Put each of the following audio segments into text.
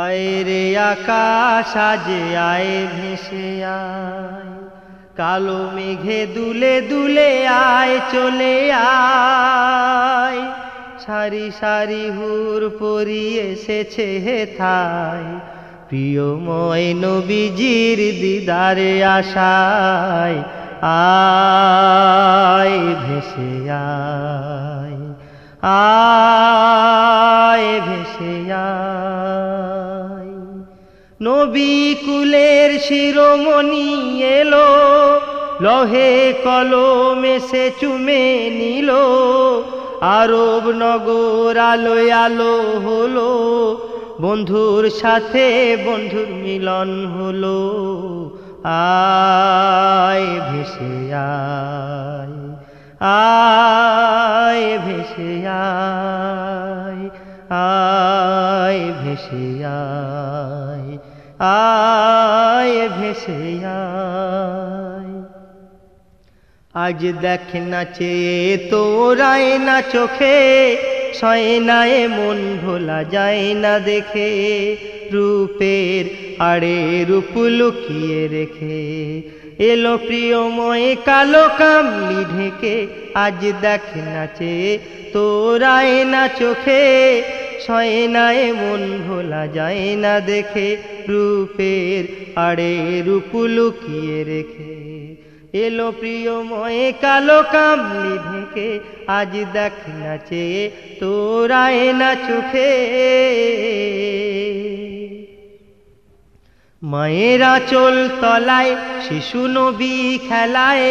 আয় রে আকাশ আজে আয় ভেসে আয়। কালো মেঘে দুলে দুলে আয়, চলে আয়। সারি সারি হুর পরি এসেছে হেথায় প্রিয়ময় নবীজির দিদারে আশায়, আয় ভেসে আয় আয় ভেসে আয়। নবী কুলের শিরোমণি এলো, লহে কলমে সে চুমে নিল, আরব নগর আলোয় আলো হলো, বন্ধুর সাথে বন্ধুর মিলন হলো, আয় ভেসে আয় আয় ভেসে আয় আয় ভেসে আয় ভেসে আজ দেখ নাচে তোরায় না চোখে সয় নায়ে মন ভোলা যায় না দেখে, রূপের আড়ে রূপ লুকিয়ে রেখে। এলো প্রিয়ময় কালো কামলি ঢেকে, আজ দেখ নাচে তোরায় না চোখে সয় নায়ে মন ভোলা যায় না দেখে। রূপের আড়ে রূপ লুকিয়ে রেখে। এলো প্রিয়ময় কালো কামলি ঢেকে, আজ দেখ নাচে তোরায় না চোখে। মায়েরা চল তলায়, শিশু নবী খেলায়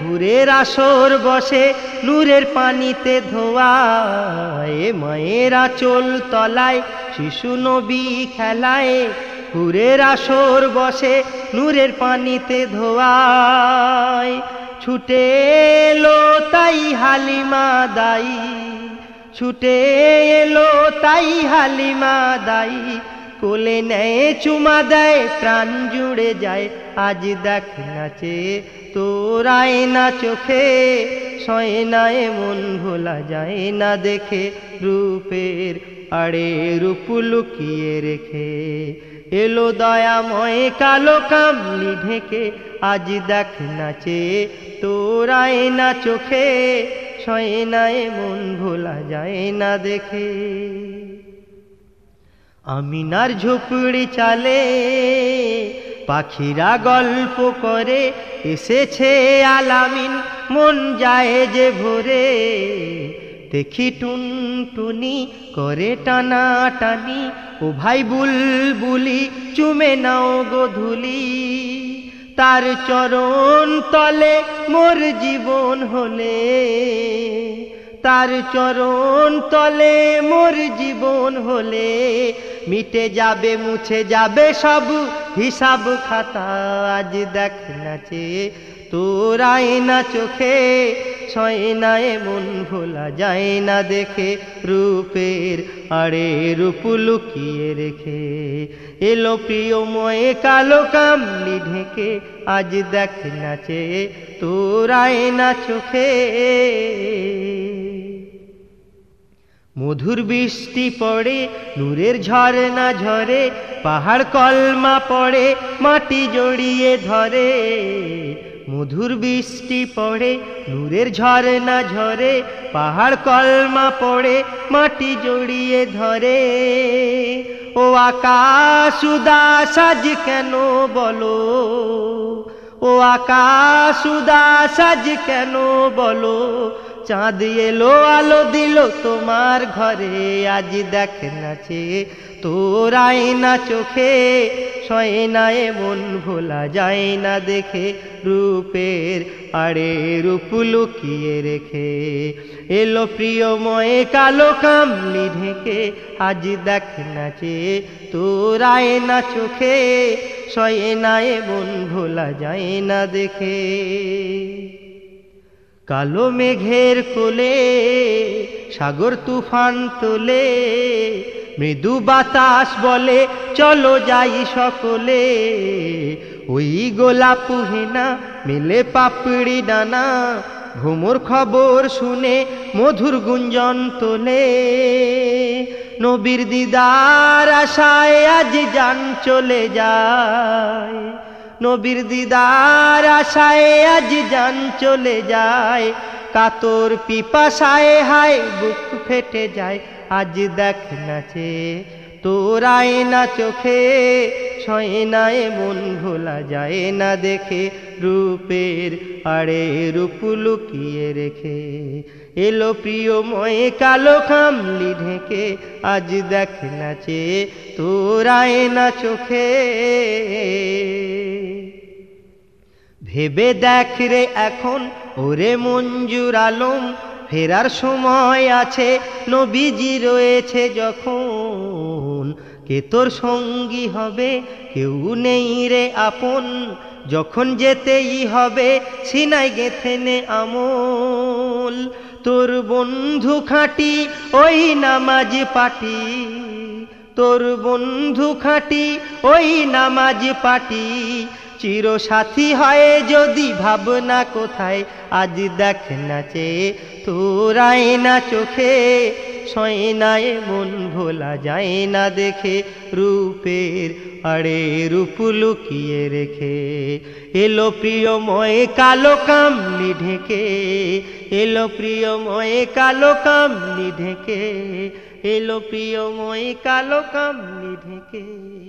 ঘুরের আসর বসে, নূরের পানিতে ধোয়ায় মায়েরা চল তলায়, শিশু নবী খেলায়। হুরের আসর বসে, নূরের পানিতে ধোয়ায়। ছুটে এলো তাই হালিমা দাই ছুটে এলো তাই হালিমা দাই। কোলে নেয় চুমা দেয়, প্রাণ জুড়ে যায়। আজ দেখ নাচে তোরায় না চোখে সয় নায় মন ভোলা যায় না দেখে, রূপের আড়ে রূপ লুকিয়ে রেখে। এলো দয়াময় কালো কামলি ঢেকে, আজ দেখ নাচে তোরায় না চোখে সয় নায় মন ভোলা যায় না দেখে। আমিনার ঝুপড়ি চালে পাখিরা গল্প করে, এসেছে আলামিন, মন যায় যে ভোরে। দেখি টুনটুনি করে টানা টানি ও ভাই বুলবুলি, চুমে নাও গোধুলি তার চরণ তলে মোর জীবন হলে। তার চরণ তলে মোর জীবন হলে, মিটে যাবে, মুছে যাবে সব হিসাব খাতা। আজ দেখ নাচে তোরাই না চোখে, ছয় না মন ভোলা যায় না দেখে, রূপের আড়ে রূপ লুকিয়ে রেখে। এলো প্রিয়ময় কালো কামলি ঢেকে, আজ দেখ নাচে তোরাই না চোখে। মধুর বৃষ্টি পড়ে, নূরের ঝরনা ঝরে, পাহাড় কলমা পড়ে, মাটি জড়িয়ে ধরে। মধুর বৃষ্টি পড়ে, নূরের ঝরনা ঝরে, পাহাড় কলমা পড়ে, মাটি জড়িয়ে ধরে। ও আকাশ উদাস আজ কেন বলো? ও আকাশ উদাস আজ কেন বলো? চাঁদ এলো, আলো দিল তোমার ঘরে। আজ দেখ নাচে তোরাই না চোখে সয় না মন ভোলা যায় না দেখে। রূপের আড়ে রূপ লুকিয়ে রেখে। এলো প্রিয়ময় কালো কামলি ঢেকে। আজ দেখ নাচে তোরাই না চোখে সয় না মন ভোলা যায় না দেখে। কালো মেঘের কোলে, সাগর তুফান তোলে, মৃদু বাতাস বলে, চলো যাই সকলে। ওই গোলাপ হেনা, মেলে পাপড়ি ডানা ঘুমোর খবর শুনে মধুর গুঞ্জন তোলে। নবীর দিদার আশায় আজ যান চলে যায়। নবীর দিদার আশায় আজ যান চলে যায়। কাতর পিপাসায় হায়, বুক ফেটে যায়। আজ দেখ নাচে তোরায় না চোখে ছয় নাই মন ভোলা যায় না দেখে। রূপের আড়ে রূপ লুকিয়ে রেখে। এলো প্রিয়ময় কালো খামলি ঢেকে। আজ দেখ নাচে তোরায় না চোখে। ভেবে দেখ রে এখন, ওরে মঞ্জুর আলম, ফেরার সময় আছে, নবীজি রয়েছে যখন। কে তোর সঙ্গী হবে, কেউ নেই রে আপন, যখন যেতেই হবে, সিনাই গেথে নে আমল। তোর বন্ধু খাটি, ওই নামাজ পাটি। তোর বন্ধু খাটি, ওই নামাজ পাটি। চির সাথী হয় যদি ভাবনা কোথায়? আজ দেখ নাচে তোরায় না চোখে, সয়নায় মন ভোলা যায় না দেখে, রূপের আড়ে রূপ লুকিয়ে রেখে। এলো প্রিয়ময় কালো কামলি ঢেকে, এলো প্রিয়ময় কালো কামলি ঢেকে, এলো প্রিয়ময় কালো কামলি ঢেকে।